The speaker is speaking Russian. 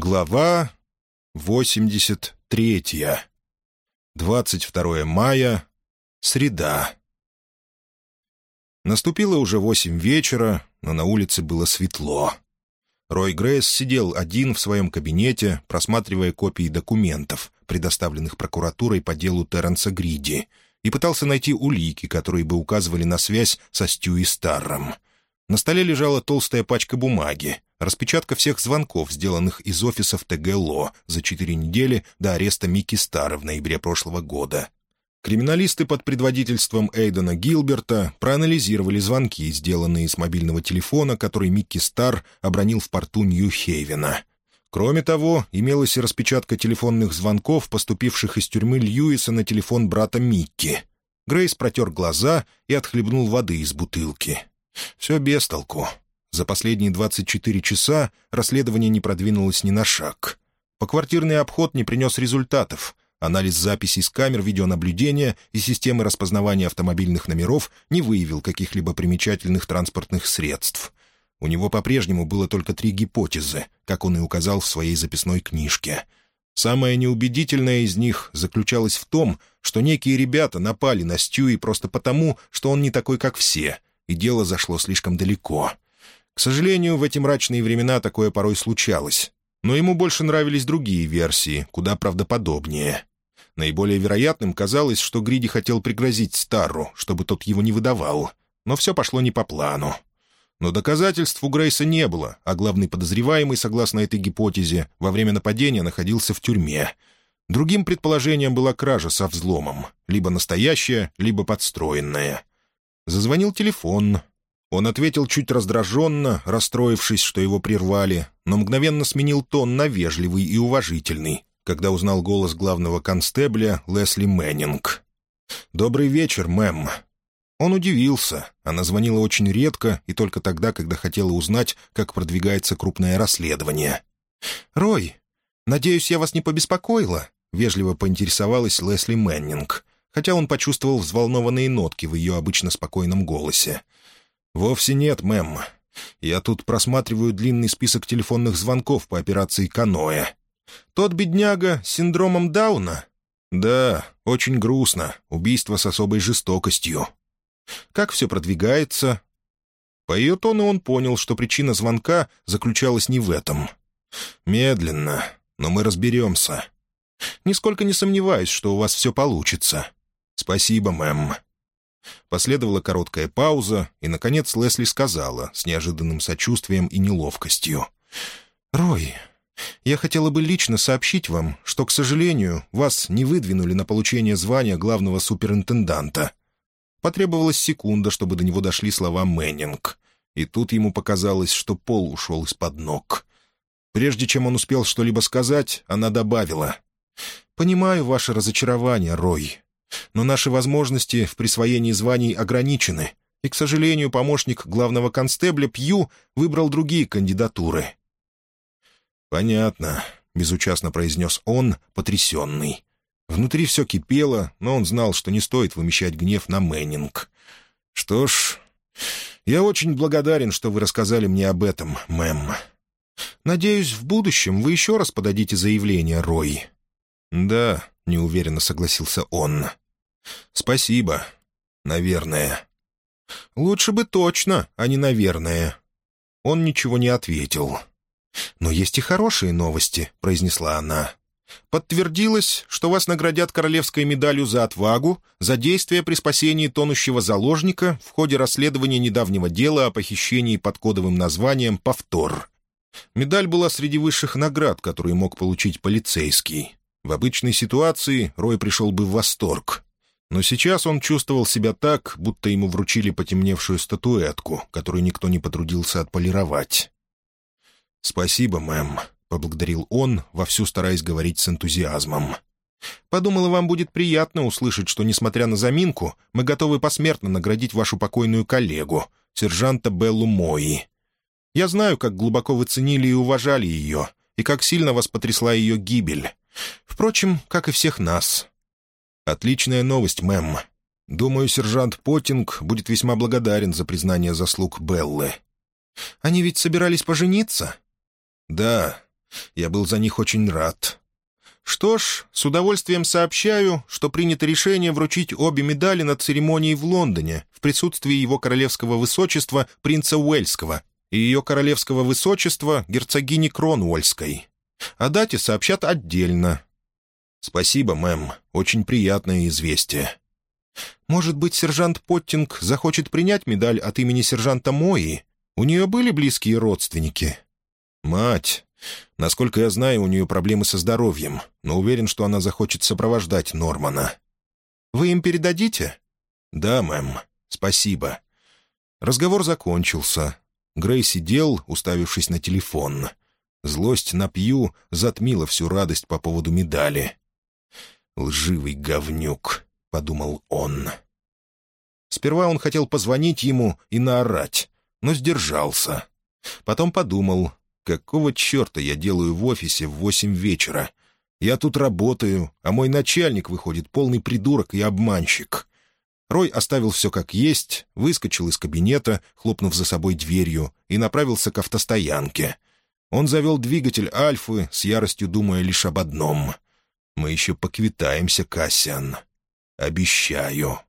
Глава 83. 22 мая. Среда. Наступило уже восемь вечера, но на улице было светло. Рой Грейс сидел один в своем кабинете, просматривая копии документов, предоставленных прокуратурой по делу Терренса Гриди, и пытался найти улики, которые бы указывали на связь со Стюи Старром. На столе лежала толстая пачка бумаги, Распечатка всех звонков, сделанных из офисов ТГЛО за четыре недели до ареста Микки Стара в ноябре прошлого года. Криминалисты под предводительством Эйдена Гилберта проанализировали звонки, сделанные с мобильного телефона, который Микки Стар обронил в порту Нью-Хейвена. Кроме того, имелась и распечатка телефонных звонков, поступивших из тюрьмы Льюиса на телефон брата Микки. Грейс протер глаза и отхлебнул воды из бутылки. «Все без толку. За последние 24 часа расследование не продвинулось ни на шаг. Поквартирный обход не принес результатов. Анализ записей с камер видеонаблюдения и системы распознавания автомобильных номеров не выявил каких-либо примечательных транспортных средств. У него по-прежнему было только три гипотезы, как он и указал в своей записной книжке. Самая неубедительная из них заключалась в том, что некие ребята напали на Стюи просто потому, что он не такой, как все, и дело зашло слишком далеко — к сожалению, в эти мрачные времена такое порой случалось. Но ему больше нравились другие версии, куда правдоподобнее. Наиболее вероятным казалось, что Гриди хотел пригрозить Старру, чтобы тот его не выдавал. Но все пошло не по плану. Но доказательств у Грейса не было, а главный подозреваемый, согласно этой гипотезе, во время нападения находился в тюрьме. Другим предположением была кража со взломом, либо настоящая, либо подстроенная. Зазвонил телефон, он ответил чуть раздраженно, расстроившись, что его прервали, но мгновенно сменил тон на вежливый и уважительный, когда узнал голос главного констебля Лесли Мэннинг. «Добрый вечер, мэм». Он удивился. Она звонила очень редко и только тогда, когда хотела узнать, как продвигается крупное расследование. «Рой, надеюсь, я вас не побеспокоила?» — вежливо поинтересовалась Лесли Мэннинг, хотя он почувствовал взволнованные нотки в ее обычно спокойном голосе. «Вовсе нет, мэм. Я тут просматриваю длинный список телефонных звонков по операции «Каноэ». Тот бедняга с синдромом Дауна?» «Да, очень грустно. Убийство с особой жестокостью». «Как все продвигается?» По ее тону он понял, что причина звонка заключалась не в этом. «Медленно, но мы разберемся. Нисколько не сомневаюсь, что у вас все получится. Спасибо, мэм». Последовала короткая пауза, и, наконец, Лесли сказала с неожиданным сочувствием и неловкостью. «Рой, я хотела бы лично сообщить вам, что, к сожалению, вас не выдвинули на получение звания главного суперинтенданта». Потребовалась секунда, чтобы до него дошли слова Мэннинг. И тут ему показалось, что пол ушел из-под ног. Прежде чем он успел что-либо сказать, она добавила. «Понимаю ваше разочарование, Рой. Но наши возможности в присвоении званий ограничены, и, к сожалению, помощник главного констебля Пью выбрал другие кандидатуры». «Понятно», — безучастно произнес он, потрясенный. Внутри все кипело, но он знал, что не стоит вымещать гнев на Мэннинг. «Что ж, я очень благодарен, что вы рассказали мне об этом, мэм. Надеюсь, в будущем вы еще раз подадите заявление, Рой». «Да», — неуверенно согласился он. «Спасибо. Наверное». «Лучше бы точно, а не наверное». Он ничего не ответил. «Но есть и хорошие новости», — произнесла она. «Подтвердилось, что вас наградят королевской медалью за отвагу, за действия при спасении тонущего заложника в ходе расследования недавнего дела о похищении под кодовым названием «Повтор». Медаль была среди высших наград, которые мог получить полицейский. В обычной ситуации Рой пришел бы в восторг. Но сейчас он чувствовал себя так, будто ему вручили потемневшую статуэтку, которую никто не потрудился отполировать. «Спасибо, мэм», — поблагодарил он, вовсю стараясь говорить с энтузиазмом. «Подумала, вам будет приятно услышать, что, несмотря на заминку, мы готовы посмертно наградить вашу покойную коллегу, сержанта Беллу Мои. Я знаю, как глубоко вы ценили и уважали ее, и как сильно вас потрясла ее гибель. Впрочем, как и всех нас. Отличная новость, мэм. Думаю, сержант Поттинг будет весьма благодарен за признание заслуг Беллы. Они ведь собирались пожениться? Да. Я был за них очень рад. Что ж, с удовольствием сообщаю, что принято решение вручить обе медали на церемонии в Лондоне в присутствии его королевского высочества принца Уэльского и ее королевского высочества герцогини Кронуольской. О дате сообщат отдельно. «Спасибо, мэм. Очень приятное известие». «Может быть, сержант Поттинг захочет принять медаль от имени сержанта Мои? У нее были близкие родственники?» «Мать. Насколько я знаю, у нее проблемы со здоровьем, но уверен, что она захочет сопровождать Нормана». «Вы им передадите?» «Да, мэм. Спасибо». Разговор закончился. Грей сидел, уставившись на телефон. Злость на Пью затмила всю радость по поводу медали. «Лживый говнюк», — подумал он. Сперва он хотел позвонить ему и наорать, но сдержался. Потом подумал, какого черта я делаю в офисе в восемь вечера? Я тут работаю, а мой начальник выходит полный придурок и обманщик. Рой оставил все как есть, выскочил из кабинета, хлопнув за собой дверью, и направился к автостоянке. Он завел двигатель «Альфы», с яростью думая лишь об одном — мы еще поквитаемся, Кассиан. Обещаю.